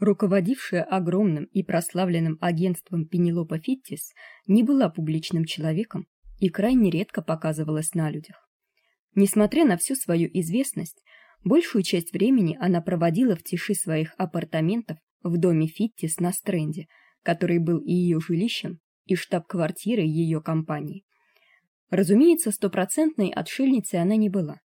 руководившая огромным и прославленным агентством Пенелопа Фиттис, не была публичным человеком и крайне редко показывалась на людях. Несмотря на всю свою известность, большую часть времени она проводила в тиши своих апартаментов в доме Фиттис на Стренде, который был и ее жилищем, и штаб-квартирой ее компании. Разумеется, стопроцентной отшельницей она не была.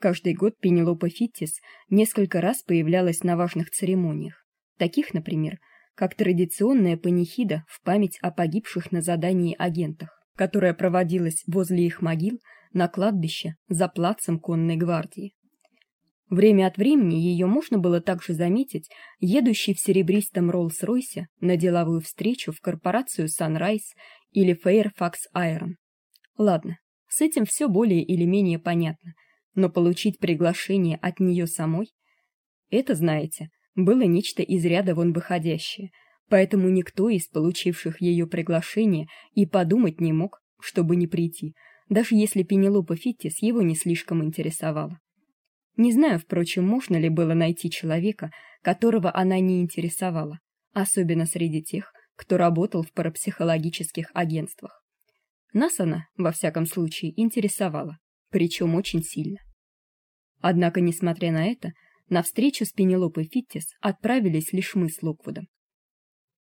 Каждый год Пенелопа Фиттис несколько раз появлялась на важных церемониях таких, например, как традиционная панихида в память о погибших на задании агентах, которая проводилась возле их могил на кладбище за плацем конной гвардии. Время от времени ее можно было также заметить едущей в серебристом Роллс-Ройсе на деловую встречу в корпорацию Sunrise или Fairfax Iron. Ладно, с этим все более или менее понятно, но получить приглашение от нее самой это, знаете, было нечто из ряда вон выходящее, поэтому никто из получивших ее приглашение и подумать не мог, чтобы не прийти, даже если Пенелопа Фиттис его не слишком интересовала. Не знаю, впрочем, можно ли было найти человека, которого она не интересовала, особенно среди тех, кто работал в парапсихологических агентствах. Нас она, во всяком случае, интересовала, причем очень сильно. Однако, несмотря на это, на встречу с Пенелопой Фиттис отправились лишь мы с Локвудом.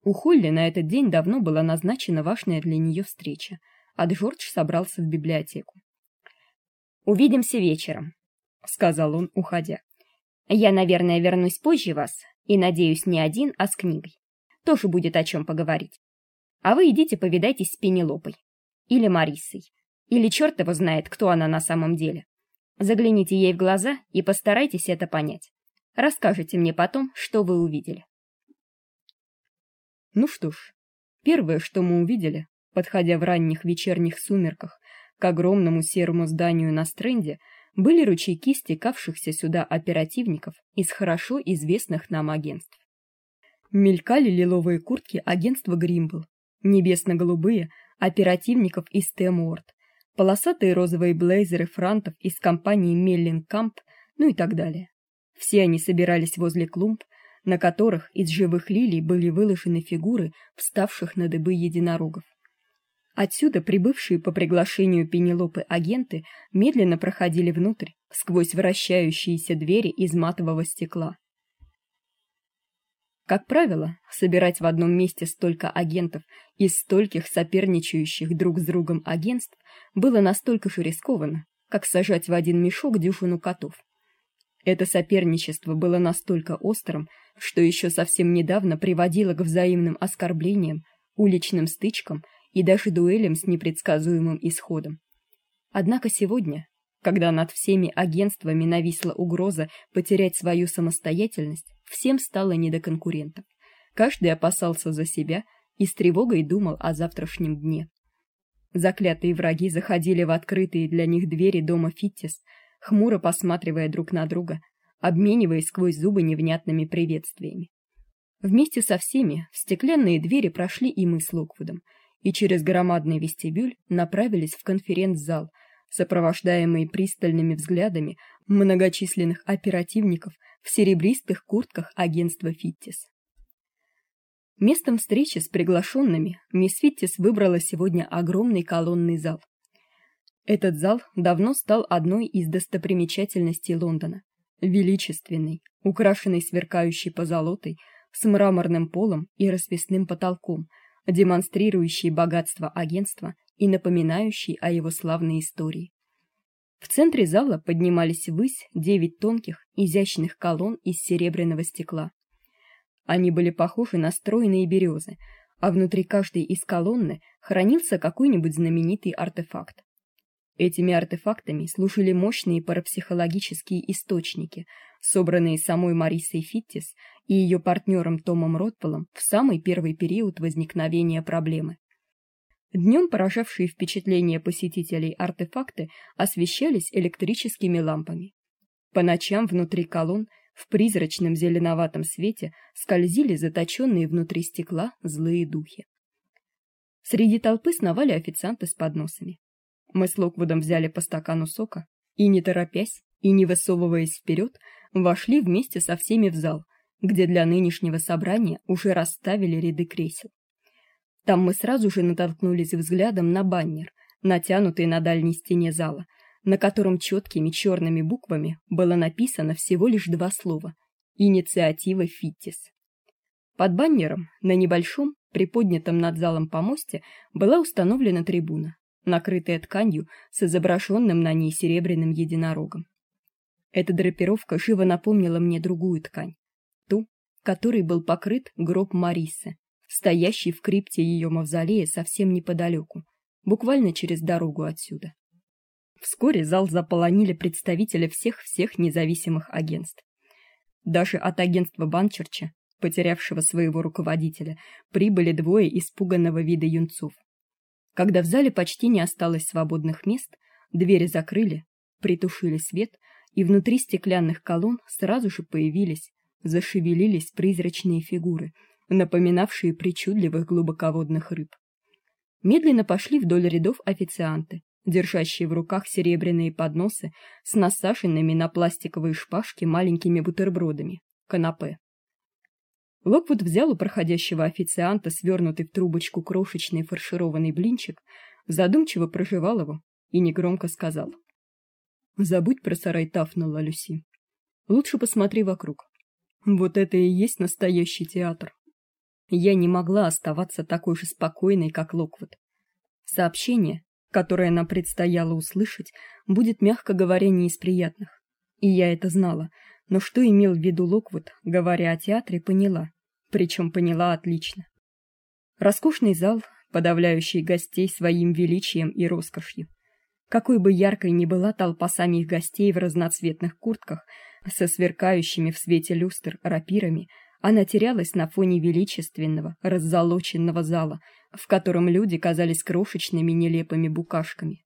У Холли на этот день давно была назначена важная для нее встреча, а Джордж собрался в библиотеку. Увидимся вечером, сказал он, уходя. Я, наверное, вернусь позже вас, и надеюсь, не один, а с книгой. Тоже будет о чем поговорить. А вы идите повидайтесь с Пенелопой или Марисой, или черт его знает, кто она на самом деле. Загляните ей в глаза и постарайтесь это понять. Расскажите мне потом, что вы увидели. Ну что ж, первое, что мы увидели, подходя в ранних вечерних сумерках к огромному серому зданию на стренде, были ручейки стекавшихся сюда оперативников из хорошо известных нам агентств. Мелькали лиловые куртки агентства Гримбл, небесно-голубые оперативников из Темуорт, полосатые розовые блейзеры франтов из компании Меллинкамп, ну и так далее. Все они собирались возле клумб, на которых из живых лилий были выложены фигуры вставших на дыбы единорогов. Отсюда прибывшие по приглашению Пенелопы агенты медленно проходили внутрь, сквозь вращающиеся двери из матового стекла. Как правило, собирать в одном месте столько агентов из стольких соперничающих друг с другом агентств было настолько же рискованно, как сажать в один мешок дюжину котов. Это соперничество было настолько острым, что еще совсем недавно приводило к взаимным оскорблениям, уличным стычкам и даже дуэлям с непредсказуемым исходом. Однако сегодня, когда над всеми агентствами нависла угроза потерять свою самостоятельность, всем стало не до конкурентов. Каждый опасался за себя и с тревогой думал о завтрашнем дне. Заклятые враги заходили в открытые для них двери дома Фиттис, хмуро посматривая друг на друга, обмениваясь сквозь зубы невнятными приветствиями. Вместе со всеми в стеклянные двери прошли и мы с Локвудом, и через громадный вестибюль направились в конференц-зал, сопровождаемые пристальными взглядами многочисленных оперативников в серебристых куртках агентства Фиттис. Местом встречи с приглашенными мисс Фиттис выбрала сегодня огромный колонный зал. Этот зал давно стал одной из достопримечательностей Лондона. Величественный, украшенный сверкающей позолотой, с мраморным полом и расписным потолком, демонстрирующий богатство агентства и напоминающий о его славной истории. В центре зала поднимались ввысь девять тонких, изящных колонн из серебряного стекла. Они были похожи на стройные березы, а внутри каждой из колонны хранился какой-нибудь знаменитый артефакт. Этими артефактами служили мощные парапсихологические источники, собранные самой Марисой Фиттис и ее партнером Томом Ротвеллом в самый первый период возникновения проблемы. Днем поражавшие впечатление посетителей артефакты освещались электрическими лампами. По ночам внутри колонн в призрачном зеленоватом свете скользили заточенные внутри стекла злые духи. Среди толпы сновали официанты с подносами. Мы с Локвудом взяли по стакану сока и, не торопясь и не высовываясь вперед, вошли вместе со всеми в зал, где для нынешнего собрания уже расставили ряды кресел. Там мы сразу же натолкнулись взглядом на баннер, натянутый на дальней стене зала, на котором четкими черными буквами было написано всего лишь два слова: Инициатива Фиттис. Под баннером на небольшом, приподнятом над залом помосте была установлена трибуна, накрытая тканью с изображенным на ней серебряным единорогом. Эта драпировка живо напомнила мне другую ткань, ту, которой был покрыт гроб Марисы, стоящий в крипте ее мавзолея совсем неподалеку, буквально через дорогу отсюда. Вскоре зал заполонили представители всех-всех независимых агентств. Даже от агентства Банчерча, потерявшего своего руководителя, прибыли двое испуганного вида юнцов. Когда в зале почти не осталось свободных мест, двери закрыли, притушили свет, и внутри стеклянных колонн сразу же появились, зашевелились призрачные фигуры, напоминавшие причудливых глубоководных рыб. Медленно пошли вдоль рядов официанты, держащие в руках серебряные подносы с насаженными на пластиковые шпажки маленькими бутербродами, канапе. Локвуд взял у проходящего официанта свернутый в трубочку крошечный фаршированный блинчик, задумчиво прожевал его и негромко сказал: "Забудь про сарай Тафнелла, Люси. Лучше посмотри вокруг. Вот это и есть настоящий театр". Я не могла оставаться такой же спокойной, как Локвуд. Сообщение, которое нам предстояло услышать, будет, мягко говоря, не из приятных. И я это знала, но что имел в виду Локвуд, говоря о театре, поняла, причем поняла отлично. Роскошный зал, подавляющий гостей своим величием и роскошью. Какой бы яркой ни была толпа самих гостей в разноцветных куртках со сверкающими в свете люстр рапирами, она терялась на фоне величественного, раззолоченного зала, в котором люди казались крошечными нелепыми букашками.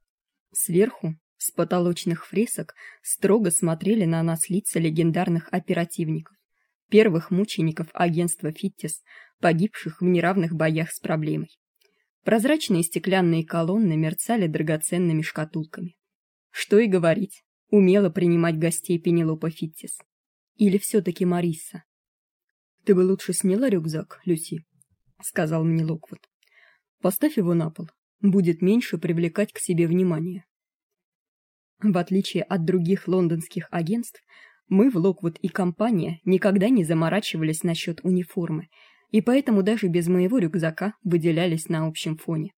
Сверху, с потолочных фресок, строго смотрели на нас лица легендарных оперативников, первых мучеников агентства Фиттис, погибших в неравных боях с проблемой. Прозрачные стеклянные колонны мерцали драгоценными шкатулками. Что и говорить, умела принимать гостей Пенелопа Фиттис. Или все таки Мариса. Ты бы лучше сняла рюкзак, Люси, сказал мне Локвуд. Поставь его на пол. Будет меньше привлекать к себе внимание. В отличие от других лондонских агентств, мы в Локвуд и компания никогда не заморачивались насчет униформы, и поэтому даже без моего рюкзака выделялись на общем фоне.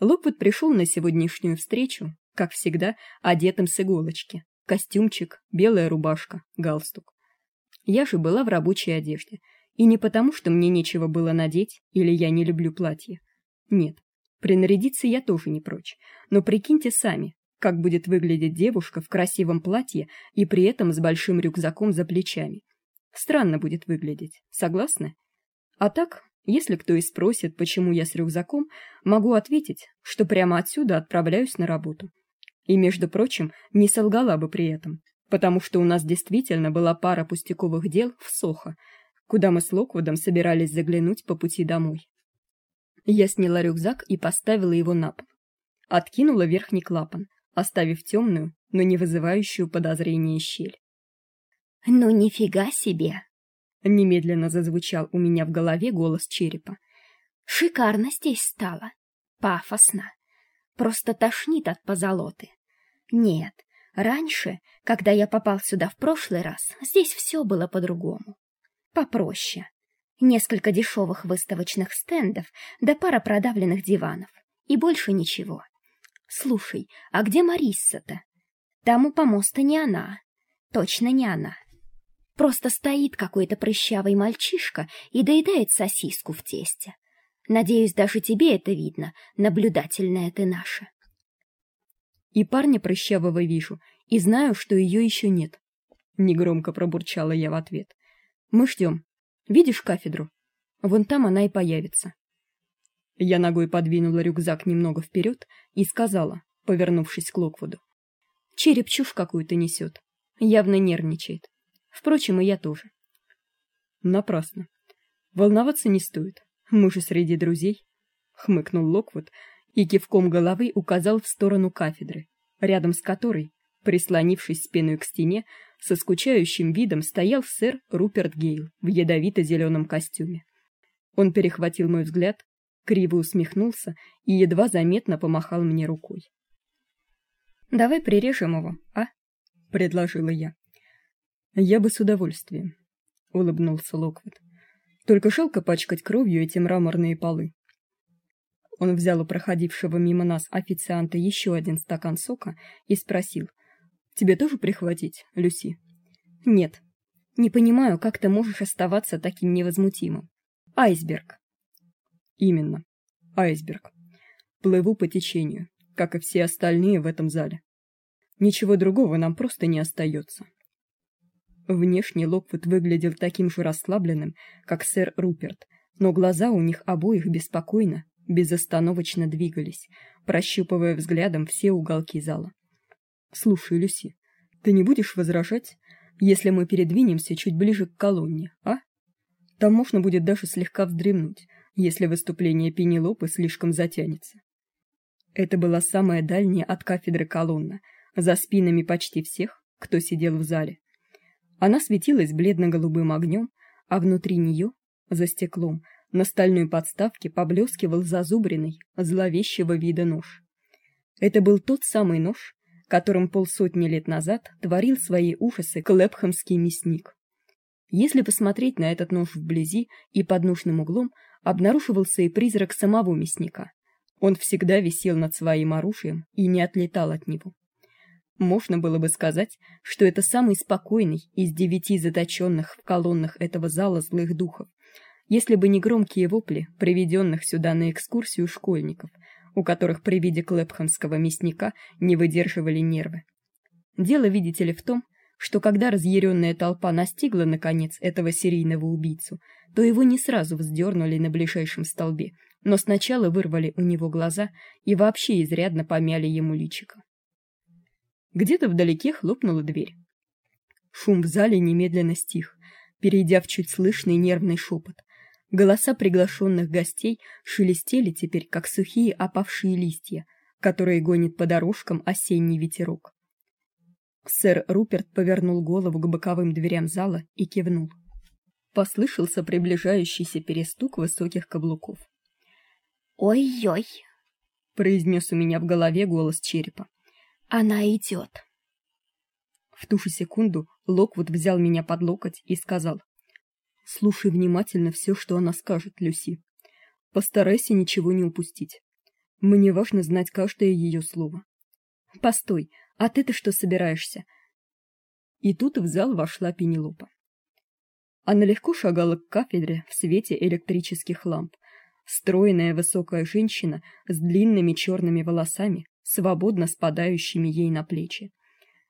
Локвуд пришел на сегодняшнюю встречу, как всегда, одетым с иголочки: костюмчик, белая рубашка, галстук. Я же была в рабочей одежде, и не потому, что мне нечего было надеть или я не люблю платья. Нет. Принарядиться я тоже не прочь, но прикиньте сами, как будет выглядеть девушка в красивом платье и при этом с большим рюкзаком за плечами. Странно будет выглядеть. Согласны? А так, если кто и спросит, почему я с рюкзаком, могу ответить, что прямо отсюда отправляюсь на работу. И, между прочим, не солгала бы при этом потому что у нас действительно была пара пустяковых дел в Сохо, куда мы с Локвудом собирались заглянуть по пути домой. Я сняла рюкзак и поставила его на пол. Откинула верхний клапан, оставив темную, но не вызывающую подозрения щель. «Ну нифига себе!» Немедленно зазвучал у меня в голове голос черепа. «Шикарно здесь стало. Пафосно. Просто тошнит от позолоты. Нет, Раньше, когда я попал сюда в прошлый раз, здесь все было по-другому. Попроще. Несколько дешевых выставочных стендов, да пара продавленных диванов. И больше ничего. Слушай, а где Марисса-то? Там у помоста не она. Точно не она. Просто стоит какой-то прыщавый мальчишка и доедает сосиску в тесте. Надеюсь, даже тебе это видно, наблюдательная ты наша. И парня прыщавого вижу, и знаю, что ее еще нет. Негромко пробурчала я в ответ. Мы ждем. Видишь кафедру? Вон там она и появится. Я ногой подвинула рюкзак немного вперед и сказала, повернувшись к Локвуду: "Череп чушь какую-то несет. Явно нервничает. Впрочем, и я тоже". Напрасно. Волноваться не стоит. Мы же среди друзей, хмыкнул Локвуд и кивком головы указал в сторону кафедры, рядом с которой, прислонившись спиной к стене, со скучающим видом стоял сэр Руперт Гейл в ядовито зеленом костюме. Он перехватил мой взгляд, криво усмехнулся и едва заметно помахал мне рукой. Давай прирежем его, а? предложила я. Я бы с удовольствием, улыбнулся Локвуд. Только жалко пачкать кровью эти мраморные полы. Он взял у проходившего мимо нас официанта еще один стакан сока и спросил: "Тебе тоже прихватить, Люси?" "Нет. Не понимаю, как ты можешь оставаться таким невозмутимым. Айсберг". "Именно. Айсберг. Плыву по течению, как и все остальные в этом зале. Ничего другого нам просто не остается. Внешне Локвуд выглядел таким же расслабленным, как сэр Руперт, но глаза у них обоих беспокойно, безостановочно двигались, прощупывая взглядом все уголки зала. Слушай, Люси, ты не будешь возражать, если мы передвинемся чуть ближе к колонне, а? Там можно будет даже слегка вздремнуть, если выступление Пенелопы слишком затянется. Это была самая дальняя от кафедры колонна, за спинами почти всех, кто сидел в зале. Она светилась бледно-голубым огнем, а внутри нее, за стеклом, на стальной подставке поблескивал зазубренный, зловещего вида нож. Это был тот самый нож, которым полсотни лет назад творил свои ужасы клепхамский мясник. Если посмотреть на этот нож вблизи и под нужным углом, обнаруживался и призрак самого мясника. Он всегда висел над своим оружием и не отлетал от него. Можно было бы сказать, что это самый спокойный из девяти заточенных в колоннах этого зала злых духов, если бы не громкие вопли приведенных сюда на экскурсию школьников, у которых при виде клепхамского мясника не выдерживали нервы. Дело, видите ли, в том, что когда разъяренная толпа настигла наконец этого серийного убийцу, то его не сразу вздернули на ближайшем столбе, но сначала вырвали у него глаза и вообще изрядно помяли ему личико. Где-то вдалеке хлопнула дверь. Шум в зале немедленно стих, перейдя в чуть слышный нервный шепот. Голоса приглашенных гостей шелестели теперь, как сухие опавшие листья, которые гонит по дорожкам осенний ветерок. Сэр Руперт повернул голову к боковым дверям зала и кивнул. Послышался приближающийся перестук высоких каблуков. «Ой-ой!» — произнес у меня в голове голос черепа. Она идет. В ту же секунду Локвуд взял меня под локоть и сказал: "Слушай внимательно все, что она скажет, Люси. Постарайся ничего не упустить. Мне важно знать каждое ее слово. Постой, а ты-то что собираешься?" И тут в зал вошла Пенелопа. Она легко шагала к кафедре в свете электрических ламп. Стройная высокая женщина с длинными черными волосами, свободно спадающими ей на плечи.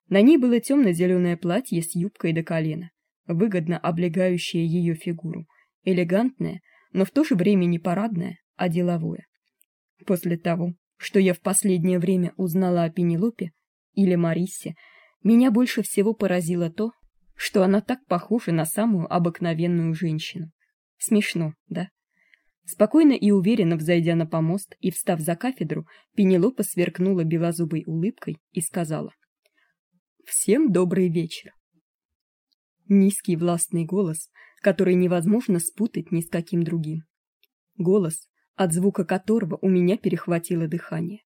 На ней было темно зеленое платье с юбкой до колена, выгодно облегающее ее фигуру, элегантное, но в то же время не парадное, а деловое. После того, что я в последнее время узнала о Пенелопе или Марисе, меня больше всего поразило то, что она так похожа на самую обыкновенную женщину. Смешно, да? Спокойно и уверенно взойдя на помост и встав за кафедру, Пенелопа сверкнула белозубой улыбкой и сказала: "Всем добрый вечер". Низкий властный голос, который невозможно спутать ни с каким другим. Голос, от звука которого у меня перехватило дыхание.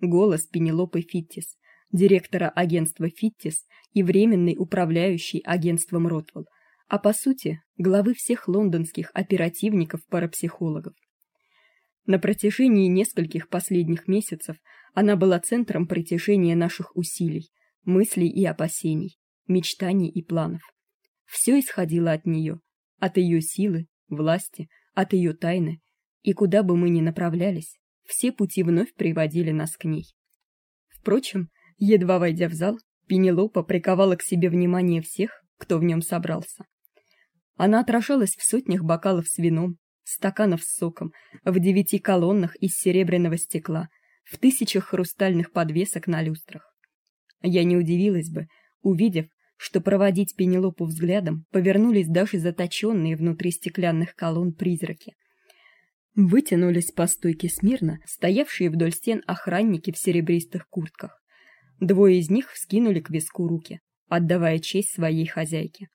Голос Пенелопы Фиттис, директора агентства Фиттис и временной управляющей агентством Ротвелл, а по сути, главы всех лондонских оперативников-парапсихологов. На протяжении нескольких последних месяцев она была центром притяжения наших усилий, мыслей и опасений, мечтаний и планов. Все исходило от нее, от ее силы, власти, от ее тайны, и куда бы мы ни направлялись, все пути вновь приводили нас к ней. Впрочем, едва войдя в зал, Пенелопа приковала к себе внимание всех, кто в нем собрался. Она отражалась в сотнях бокалов с вином, стаканов с соком, в девяти колоннах из серебряного стекла, в тысячах хрустальных подвесок на люстрах. Я не удивилась бы, увидев, что проводить Пенелопу взглядом повернулись даже заточенные внутри стеклянных колонн призраки. Вытянулись по стойке смирно стоявшие вдоль стен охранники в серебристых куртках. Двое из них вскинули к виску руки, отдавая честь своей хозяйке.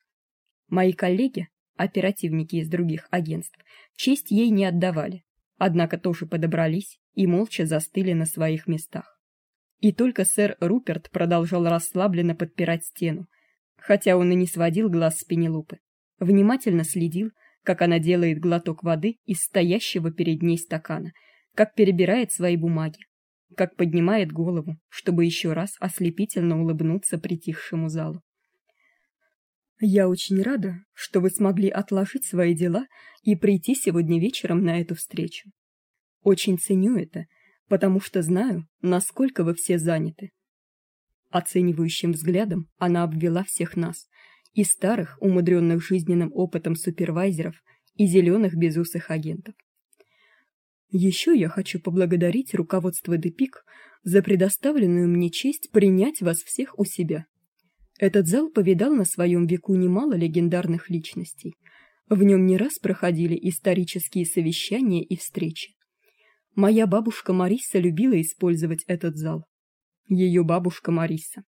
Мои коллеги, оперативники из других агентств, честь ей не отдавали, однако тоже подобрались и молча застыли на своих местах. И только сэр Руперт продолжал расслабленно подпирать стену, хотя он и не сводил глаз с Пенелопы, внимательно следил, как она делает глоток воды из стоящего перед ней стакана, как перебирает свои бумаги, как поднимает голову, чтобы еще раз ослепительно улыбнуться притихшему залу. Я очень рада, что вы смогли отложить свои дела и прийти сегодня вечером на эту встречу. Очень ценю это, потому что знаю, насколько вы все заняты. Оценивающим взглядом она обвела всех нас, и старых, умудренных жизненным опытом супервайзеров, и зеленых безусых агентов. Еще я хочу поблагодарить руководство Депик за предоставленную мне честь принять вас всех у себя. Этот зал повидал на своем веку немало легендарных личностей. В нем не раз проходили исторические совещания и встречи. Моя бабушка Мариса любила использовать этот зал. Ее бабушка Мариса.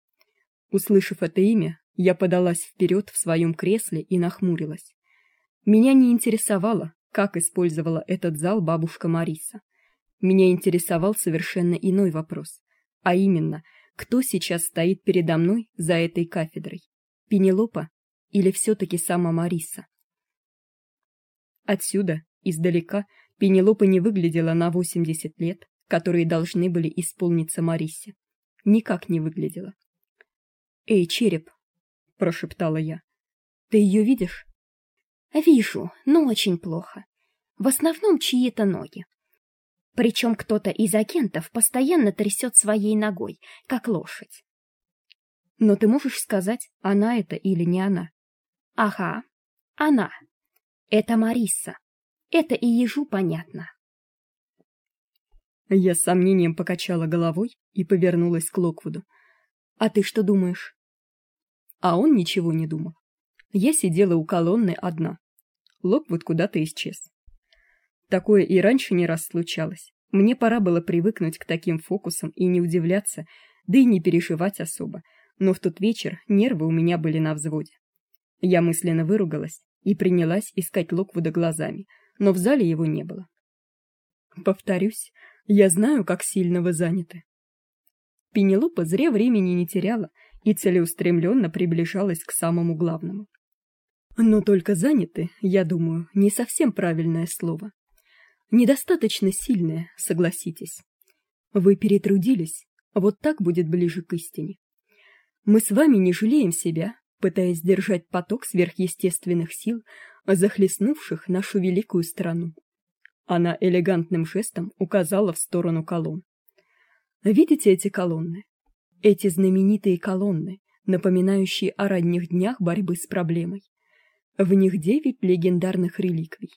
Услышав это имя, я подалась вперед в своем кресле и нахмурилась. Меня не интересовало, как использовала этот зал бабушка Мариса. Меня интересовал совершенно иной вопрос, а именно, кто сейчас стоит передо мной за этой кафедрой? Пенелопа или все таки сама Мариса? Отсюда, издалека, Пенелопа не выглядела на 80 лет, которые должны были исполниться Марисе. Никак не выглядела. "Эй, череп", прошептала я. "Ты ее видишь?" Вижу, но очень плохо. В основном чьи-то ноги. Причем кто-то из агентов постоянно трясет своей ногой, как лошадь. Но ты можешь сказать, она это или не она? Ага, она. Это Мариса. Это и ежу понятно. Я с сомнением покачала головой и повернулась к Локвуду. А ты что думаешь? А он ничего не думал. Я сидела у колонны одна. Локвуд куда-то исчез. Такое и раньше не раз случалось. Мне пора было привыкнуть к таким фокусам и не удивляться, да и не переживать особо. Но в тот вечер нервы у меня были на взводе. Я мысленно выругалась и принялась искать Локвуда глазами, но в зале его не было. Повторюсь, я знаю, как сильно вы заняты. Пенелопа зря времени не теряла и целеустремленно приближалась к самому главному. Но только заняты, я думаю, не совсем правильное слово. Недостаточно сильное, согласитесь. Вы перетрудились, вот так будет ближе к истине. Мы с вами не жалеем себя, пытаясь держать поток сверхъестественных сил, захлестнувших нашу великую страну. Она элегантным жестом указала в сторону колонн. Видите эти колонны? Эти знаменитые колонны, напоминающие о ранних днях борьбы с проблемой. В них девять легендарных реликвий.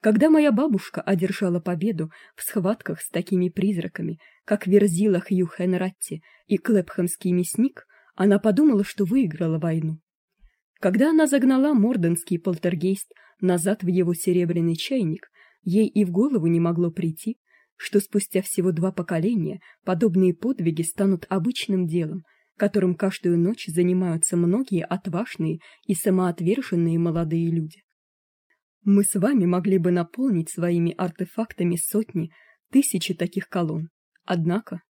Когда моя бабушка одержала победу в схватках с такими призраками, как Верзила Хью Хенратти и Клепхамский мясник, она подумала, что выиграла войну. Когда она загнала морденский полтергейст назад в его серебряный чайник, ей и в голову не могло прийти, что спустя всего два поколения подобные подвиги станут обычным делом, которым каждую ночь занимаются многие отважные и самоотверженные молодые люди. Мы с вами могли бы наполнить своими артефактами сотни, тысячи таких колонн. Однако,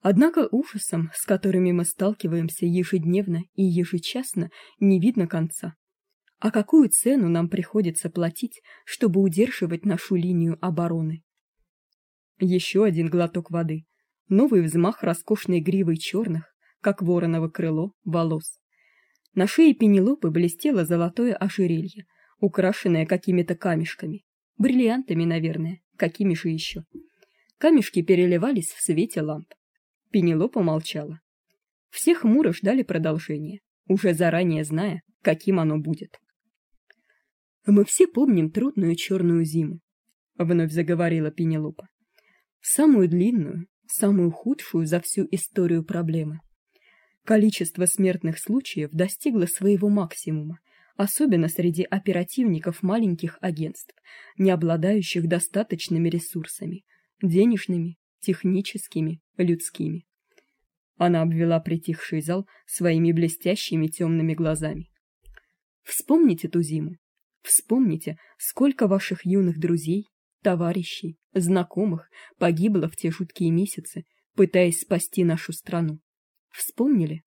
однако ужасом, с которыми мы сталкиваемся ежедневно и ежечасно, не видно конца. А какую цену нам приходится платить, чтобы удерживать нашу линию обороны? Еще один глоток воды. Новый взмах роскошной гривой черных, как вороново крыло, волос. На шее Пенелопы блестело золотое ожерелье, украшенное какими-то камешками, бриллиантами, наверное, какими же еще. Камешки переливались в свете ламп. Пенелопа молчала. Все хмуро ждали продолжения, уже заранее зная, каким оно будет. Мы все помним трудную черную зиму, вновь заговорила Пенелопа. Самую длинную, самую худшую за всю историю проблемы. Количество смертных случаев достигло своего максимума, особенно среди оперативников маленьких агентств, не обладающих достаточными ресурсами денежными, техническими, людскими. Она обвела притихший зал своими блестящими темными глазами. Вспомните ту зиму. Вспомните, сколько ваших юных друзей, товарищей, знакомых погибло в те жуткие месяцы, пытаясь спасти нашу страну. Вспомнили?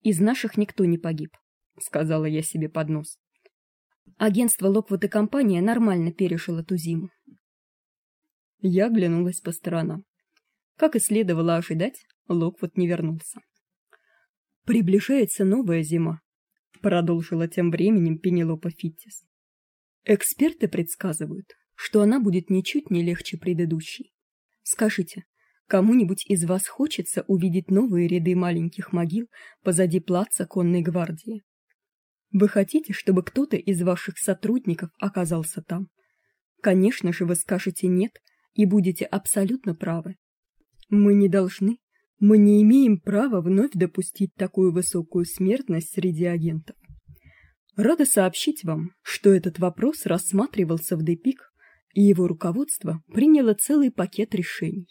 Из наших никто не погиб, сказала я себе под нос. Агентство Локвуд и компания нормально пережило ту зиму. Я оглянулась по сторонам. Как и следовало ожидать, Локвуд не вернулся. Приближается новая зима, продолжила тем временем Пенелопа Фиттис. Эксперты предсказывают, что она будет ничуть не легче предыдущей. Скажите, кому-нибудь из вас хочется увидеть новые ряды маленьких могил позади плаца конной гвардии? Вы хотите, чтобы кто-то из ваших сотрудников оказался там? Конечно же, вы скажете нет и будете абсолютно правы. Мы не должны, мы не имеем права вновь допустить такую высокую смертность среди агентов. Рада сообщить вам, что этот вопрос рассматривался в Депик, и его руководство приняло целый пакет решений.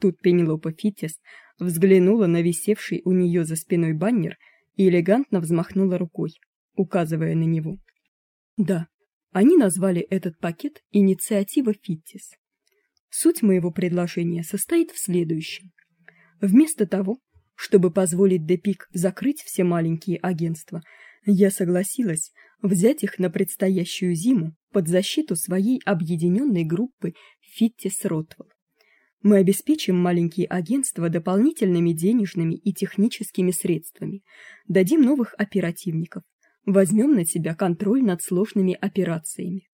Тут Пенелопа Фитис взглянула на висевший у нее за спиной баннер и элегантно взмахнула рукой, указывая на него. Да, они назвали этот пакет инициатива Фитис. Суть моего предложения состоит в следующем. Вместо того, чтобы позволить Депик закрыть все маленькие агентства, я согласилась взять их на предстоящую зиму под защиту своей объединенной группы Фиттис Ротвелл. Мы обеспечим маленькие агентства дополнительными денежными и техническими средствами, дадим новых оперативников, возьмем на себя контроль над сложными операциями.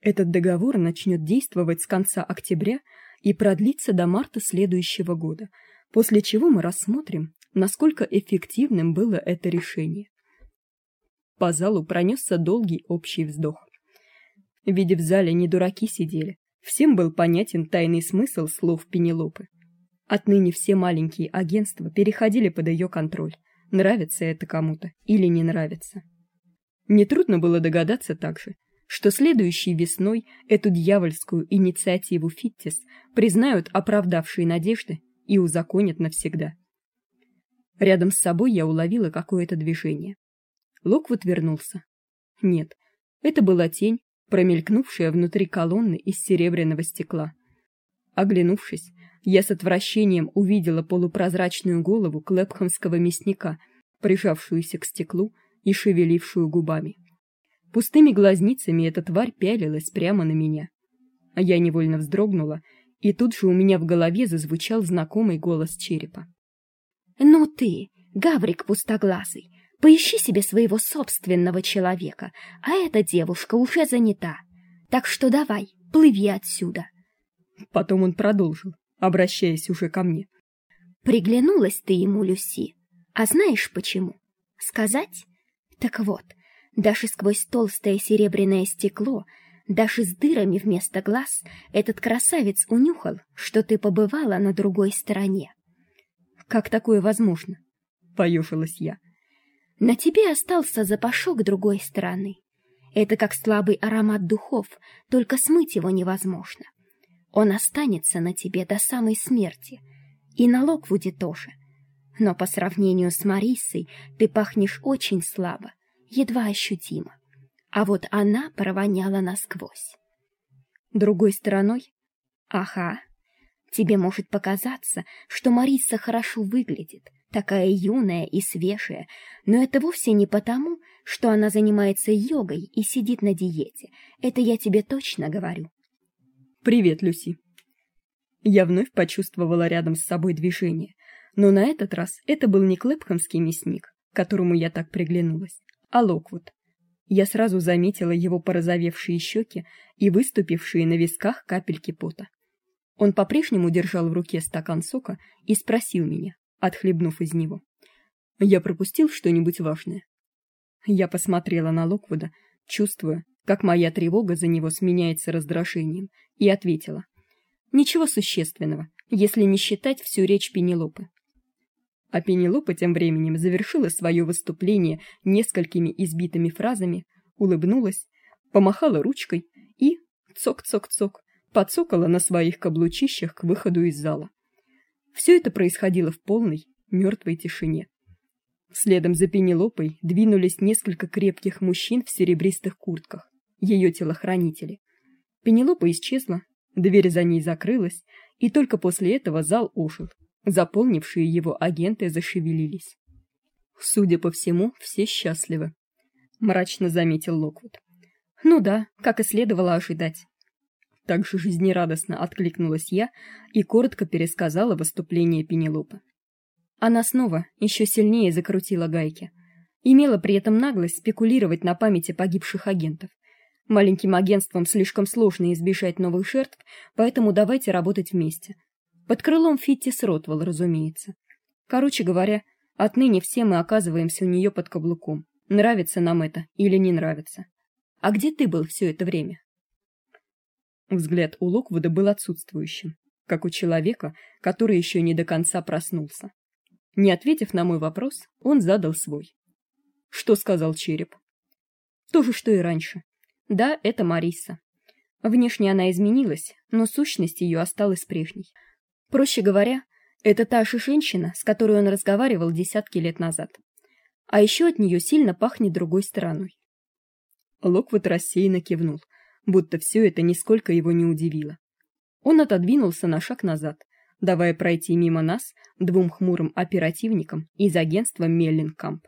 Этот договор начнет действовать с конца октября и продлится до марта следующего года, после чего мы рассмотрим, насколько эффективным было это решение. По залу пронесся долгий общий вздох. Видя в зале не дураки сидели, всем был понятен тайный смысл слов Пенелопы. Отныне все маленькие агентства переходили под ее контроль. Нравится это кому-то или не нравится. Нетрудно было догадаться также, что следующей весной эту дьявольскую инициативу Фиттис признают оправдавшей надежды и узаконят навсегда. Рядом с собой я уловила какое-то движение. Локвуд вернулся. Нет, это была тень, промелькнувшая внутри колонны из серебряного стекла. Оглянувшись, я с отвращением увидела полупрозрачную голову клепхамского мясника, прижавшуюся к стеклу и шевелившую губами. Пустыми глазницами эта тварь пялилась прямо на меня. А я невольно вздрогнула, и тут же у меня в голове зазвучал знакомый голос черепа. «Ну ты, гаврик пустоглазый, поищи себе своего собственного человека, а эта девушка уже занята. Так что давай, плыви отсюда». Потом он продолжил, обращаясь уже ко мне. «Приглянулась ты ему, Люси. А знаешь почему? Сказать? Так вот, даже сквозь толстое серебряное стекло, даже с дырами вместо глаз, этот красавец унюхал, что ты побывала на другой стороне. Как такое возможно? Поюжилась я. На тебе остался запашок другой стороны. Это как слабый аромат духов, только смыть его невозможно. Он останется на тебе до самой смерти. И на Локвуде тоже. Но по сравнению с Марисой ты пахнешь очень слабо, едва ощутимо. А вот она провоняла насквозь. Другой стороной? Ага. Тебе может показаться, что Мариса хорошо выглядит, такая юная и свежая, но это вовсе не потому, что она занимается йогой и сидит на диете. Это я тебе точно говорю. Привет, Люси. Я вновь почувствовала рядом с собой движение, но на этот раз это был не клэпхамский мясник, которому я так приглянулась, а Локвуд. Я сразу заметила его порозовевшие щеки и выступившие на висках капельки пота. Он по-прежнему держал в руке стакан сока и спросил меня, отхлебнув из него: "Я пропустил что-нибудь важное?" Я посмотрела на Локвуда, чувствуя, как моя тревога за него сменяется раздражением, и ответила: "Ничего существенного, если не считать всю речь Пенелопы. А Пенелопа тем временем завершила свое выступление несколькими избитыми фразами, улыбнулась, помахала ручкой и цок-цок-цок подцокала на своих каблучищах к выходу из зала. Все это происходило в полной мертвой тишине. Следом за Пенелопой двинулись несколько крепких мужчин в серебристых куртках, ее телохранители. Пенелопа исчезла, дверь за ней закрылась, и только после этого зал ожил. Заполнившие его агенты зашевелились. Судя по всему, все счастливы, мрачно заметил Локвуд. Ну да, как и следовало ожидать. Так же жизнерадостно откликнулась я и коротко пересказала выступление Пенелопы. Она снова еще сильнее закрутила гайки. Имела при этом наглость спекулировать на памяти погибших агентов. Маленьким агентствам слишком сложно избежать новых жертв, поэтому давайте работать вместе. Под крылом Фиттис Ротвелл, разумеется. Короче говоря, отныне все мы оказываемся у нее под каблуком. Нравится нам это или не нравится. А где ты был все это время? Взгляд у Локвуда был отсутствующим, как у человека, который еще не до конца проснулся. Не ответив на мой вопрос, он задал свой. Что сказал череп? То же, что и раньше. Да, это Мариса. Внешне она изменилась, но сущность ее осталась прежней. Проще говоря, это та же женщина, с которой он разговаривал десятки лет назад. А еще от нее сильно пахнет другой стороной. Локвуд рассеянно кивнул, будто все это нисколько его не удивило. Он отодвинулся на шаг назад, давая пройти мимо нас двум хмурым оперативникам из агентства Меллинкамп.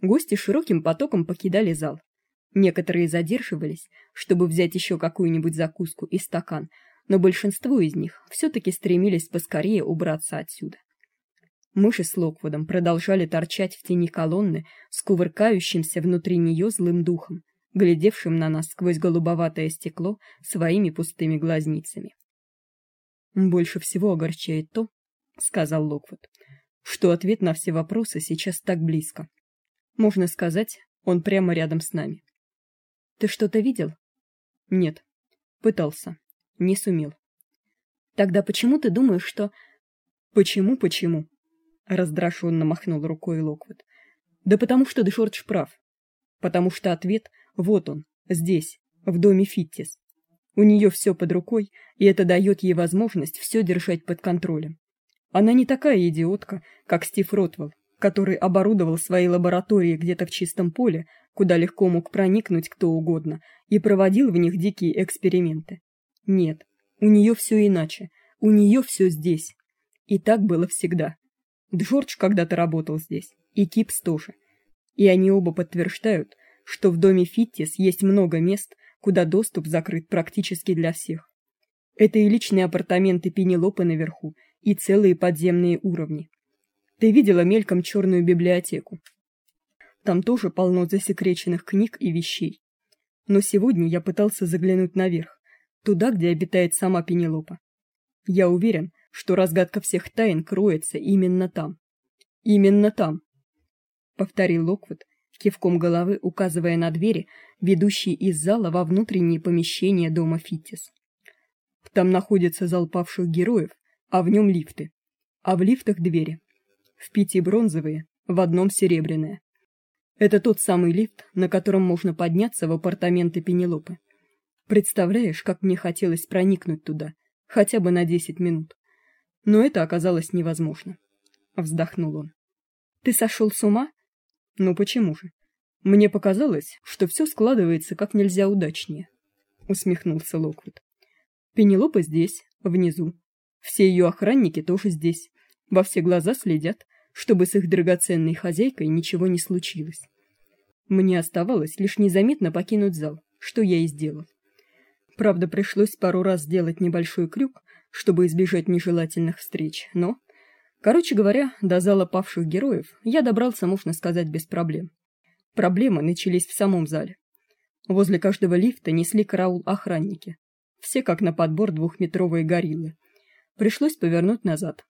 Гости широким потоком покидали зал. Некоторые задерживались, чтобы взять еще какую-нибудь закуску и стакан, но большинство из них все таки стремились поскорее убраться отсюда. Мы же с Локвудом продолжали торчать в тени колонны с внутри нее злым духом, глядевшим на нас сквозь голубоватое стекло своими пустыми глазницами. Больше всего огорчает то, сказал Локвуд, что ответ на все вопросы сейчас так близко. Можно сказать, он прямо рядом с нами. Ты что-то видел? Нет. Пытался, не сумел. Тогда почему ты думаешь, что Почему, почему? раздраженно махнул рукой Локвуд. Да потому что Джордж прав. Потому что ответ вот он, здесь, в доме Фиттис. У нее все под рукой, и это дает ей возможность все держать под контролем. Она не такая идиотка, как Стив Ротвелл, который оборудовал свои лаборатории где-то в чистом поле, куда легко мог проникнуть кто угодно, и проводил в них дикие эксперименты. Нет, у нее все иначе. У нее все здесь. И так было всегда. Джордж когда-то работал здесь, и Кипс тоже. И они оба подтверждают, что в доме Фиттис есть много мест, куда доступ закрыт практически для всех. Это и личные апартаменты Пенелопы наверху, и целые подземные уровни. Ты видела мельком черную библиотеку. Там тоже полно засекреченных книг и вещей. Но сегодня я пытался заглянуть наверх, туда, где обитает сама Пенелопа. Я уверен, что разгадка всех тайн кроется именно там. Именно там, повторил Локвуд, кивком головы указывая на двери, ведущие из зала во внутренние помещения дома Фиттис. Там находится зал павших героев, а в нем лифты. А в лифтах двери. В пяти бронзовые, в одном серебряная. Это тот самый лифт, на котором можно подняться в апартаменты Пенелопы. Представляешь, как мне хотелось проникнуть туда, хотя бы на десять минут. Но это оказалось невозможно. Вздохнул он. Ты сошел с ума? Ну почему же? Мне показалось, что все складывается как нельзя удачнее, усмехнулся Локвуд. Пенелопа здесь, внизу. Все ее охранники тоже здесь. Во все глаза следят, чтобы с их драгоценной хозяйкой ничего не случилось. Мне оставалось лишь незаметно покинуть зал, что я и сделал. Правда, пришлось пару раз сделать небольшой крюк, чтобы избежать нежелательных встреч, но Короче говоря, до зала павших героев я добрался, можно сказать, без проблем. Проблемы начались в самом зале. Возле каждого лифта несли караул охранники. Все как на подбор двухметровые гориллы. Пришлось повернуть назад.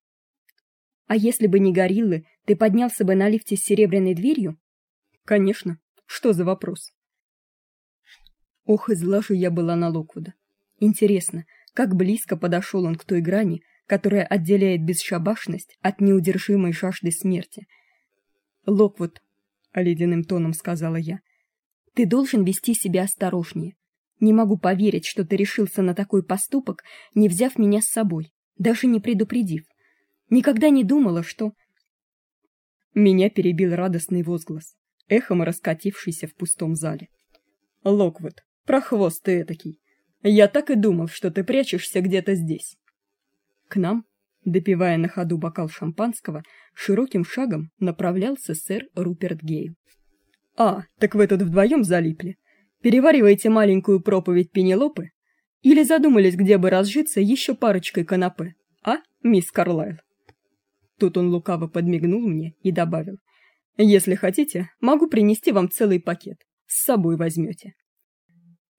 А если бы не гориллы, ты поднялся бы на лифте с серебряной дверью? Конечно. Что за вопрос? Ох, и зла же я была на Локвуда. Интересно, как близко подошел он к той грани, которая отделяет бесшабашность от неудержимой жажды смерти. "Локвуд", ледяным тоном сказала я. "Ты должен вести себя осторожнее. Не могу поверить, что ты решился на такой поступок, не взяв меня с собой, даже не предупредив. Никогда не думала, что Меня перебил радостный возглас, эхом раскатившийся в пустом зале. Локвуд, прохвост ты этакий. Я так и думал, что ты прячешься где-то здесь. К нам, допивая на ходу бокал шампанского, широким шагом направлялся сэр Руперт Гейл. А, так вы тут вдвоем залипли. Перевариваете маленькую проповедь Пенелопы или задумались, где бы разжиться еще парочкой канапе? А, мисс Карлайл? Тут он лукаво подмигнул мне и добавил: "Если хотите, могу принести вам целый пакет. С собой возьмете».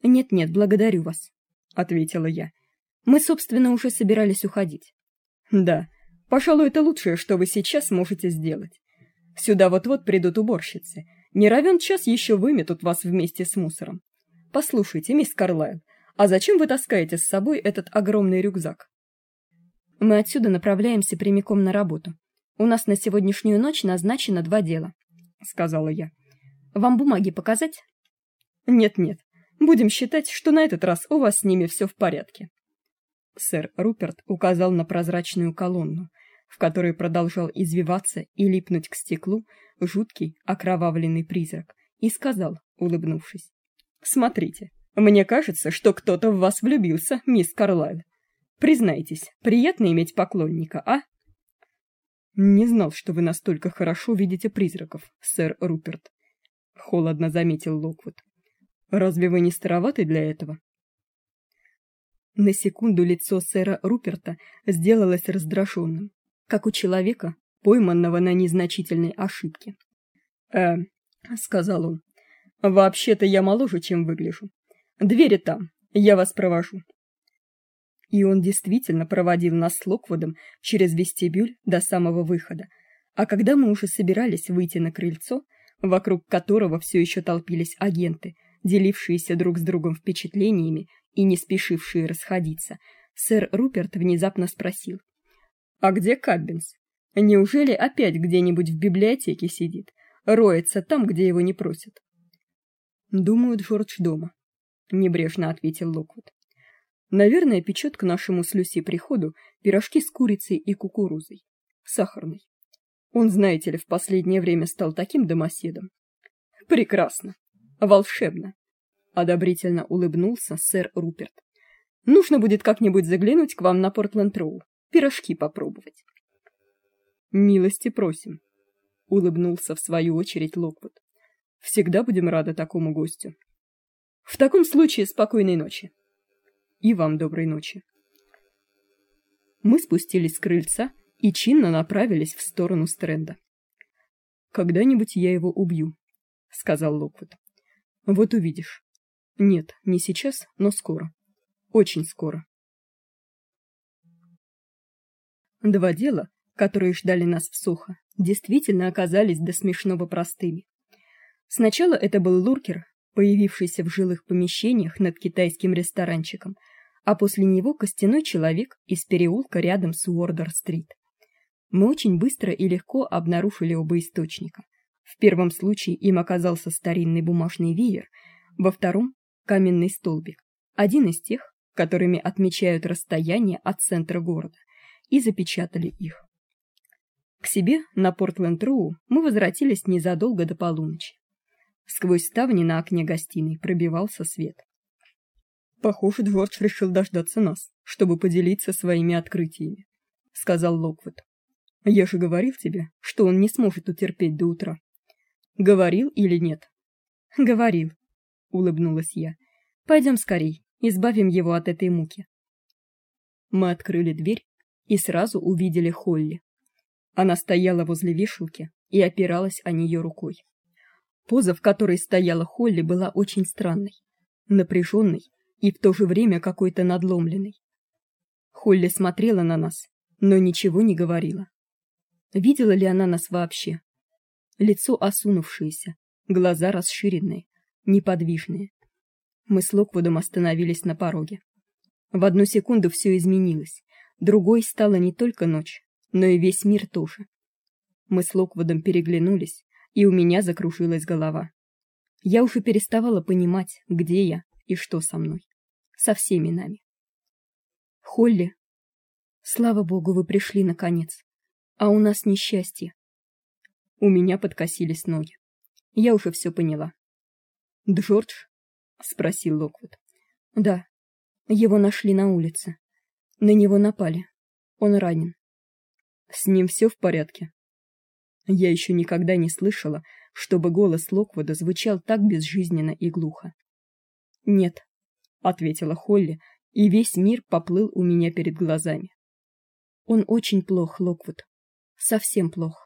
"Нет-нет, благодарю вас", ответила я. "Мы, собственно, уже собирались уходить". "Да, пожалуй, это лучшее, что вы сейчас можете сделать. Сюда вот-вот придут уборщицы. Не равен час еще выметут вас вместе с мусором. Послушайте, мисс Карлайл, а зачем вы таскаете с собой этот огромный рюкзак? Мы отсюда направляемся прямиком на работу. У нас на сегодняшнюю ночь назначено два дела, сказала я. Вам бумаги показать? Нет-нет. Будем считать, что на этот раз у вас с ними все в порядке. Сэр Руперт указал на прозрачную колонну, в которой продолжал извиваться и липнуть к стеклу жуткий окровавленный призрак, и сказал, улыбнувшись: "Смотрите, мне кажется, что кто-то в вас влюбился, мисс Карлайл. Признайтесь, приятно иметь поклонника, а? Не знал, что вы настолько хорошо видите призраков, сэр Руперт, холодно заметил Локвуд. Разве вы не староваты для этого? На секунду лицо сэра Руперта сделалось раздраженным, как у человека, пойманного на незначительной ошибке. "Э", сказал он. "Вообще-то я моложе, чем выгляжу. Двери там. Я вас провожу". И он действительно проводил нас с Локвудом через вестибюль до самого выхода. А когда мы уже собирались выйти на крыльцо, вокруг которого все еще толпились агенты, делившиеся друг с другом впечатлениями и не спешившие расходиться, сэр Руперт внезапно спросил: "А где Каббинс? Неужели опять где-нибудь в библиотеке сидит, роется там, где его не просят?" "Думаю, Джордж дома", небрежно ответил Локвуд. Наверное, печет к нашему с Люси приходу пирожки с курицей и кукурузой, сахарной. Он, знаете ли, в последнее время стал таким домоседом. Прекрасно. Волшебно. Одобрительно улыбнулся сэр Руперт. Нужно будет как-нибудь заглянуть к вам на Портленд-Роу, пирожки попробовать. Милости просим, улыбнулся в свою очередь Локвуд. Всегда будем рады такому гостю. В таком случае спокойной ночи. И вам доброй ночи. Мы спустились с крыльца и чинно направились в сторону Стренда. Когда-нибудь я его убью, сказал Локвуд. Вот увидишь. Нет, не сейчас, но скоро. Очень скоро. Два дела, которые ждали нас в Сохо, действительно оказались до смешного простыми. Сначала это был Луркер, появившийся в жилых помещениях над китайским ресторанчиком, а после него костяной человек из переулка рядом с Уордер-стрит. Мы очень быстро и легко обнаружили оба источника. В первом случае им оказался старинный бумажный веер, во втором каменный столбик, один из тех, которыми отмечают расстояние от центра города, и запечатали их. К себе на Портленд-Роу мы возвратились незадолго до полуночи. Сквозь ставни на окне гостиной пробивался свет. Похоже, Джордж решил дождаться нас, чтобы поделиться своими открытиями, сказал Локвуд. Я же говорил тебе, что он не сможет утерпеть до утра. Говорил или нет? Говорил, улыбнулась я. Пойдем скорей, избавим его от этой муки. Мы открыли дверь и сразу увидели Холли. Она стояла возле вешалки и опиралась о нее рукой. Поза, в которой стояла Холли, была очень странной, напряженной и в то же время какой-то надломленной. Холли смотрела на нас, но ничего не говорила. Видела ли она нас вообще? Лицо осунувшееся, глаза расширенные, неподвижные. Мы с Локвудом остановились на пороге. В одну секунду все изменилось. Другой стала не только ночь, но и весь мир тоже. Мы с Локвудом переглянулись, и у меня закружилась голова. Я уже переставала понимать, где я и что со мной. Со всеми нами. Холли, слава богу, вы пришли наконец, А у нас несчастье. У меня подкосились ноги. Я уже все поняла. Джордж спросил Локвуд. Да. Его нашли на улице. На него напали. Он ранен. С ним все в порядке. Я еще никогда не слышала, чтобы голос Локвуда звучал так безжизненно и глухо. Нет, ответила Холли, и весь мир поплыл у меня перед глазами. Он очень плох, Локвуд. Совсем плох.